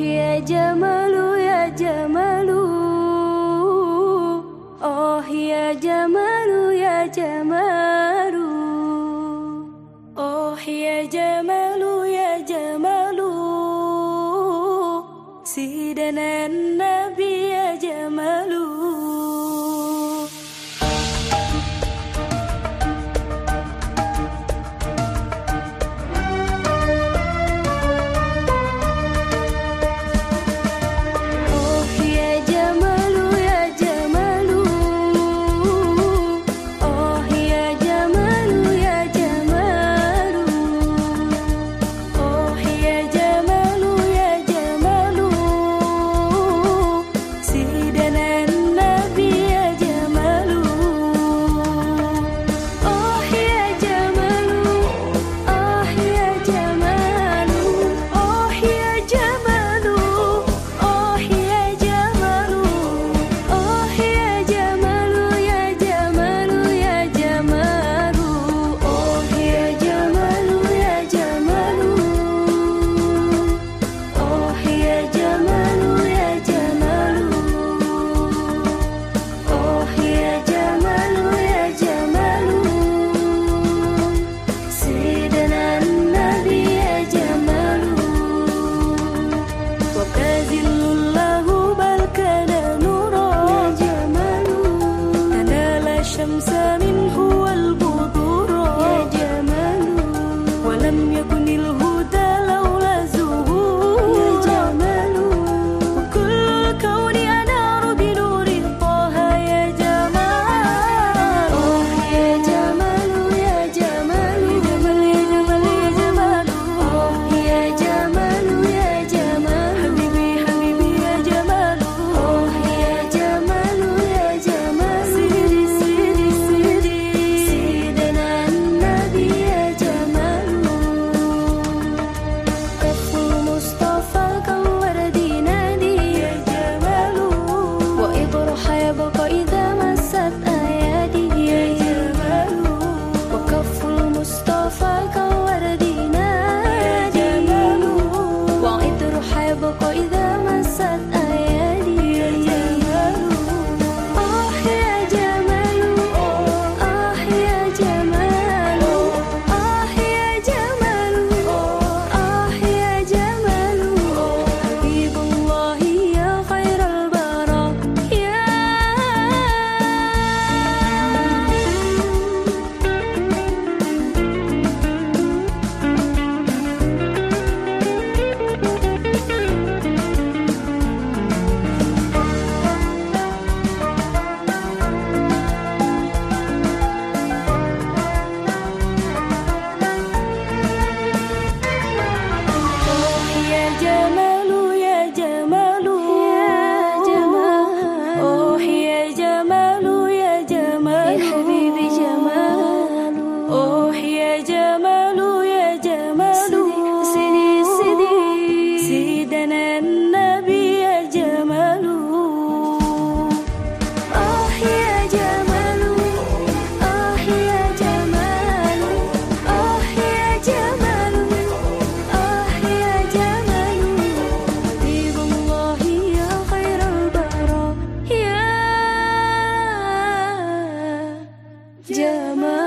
يا جمال يا جمال Oh ya Jamalu ya Jamalu Oh ya Jamalu ya Jamalu Sidanana منه 不过，一。这么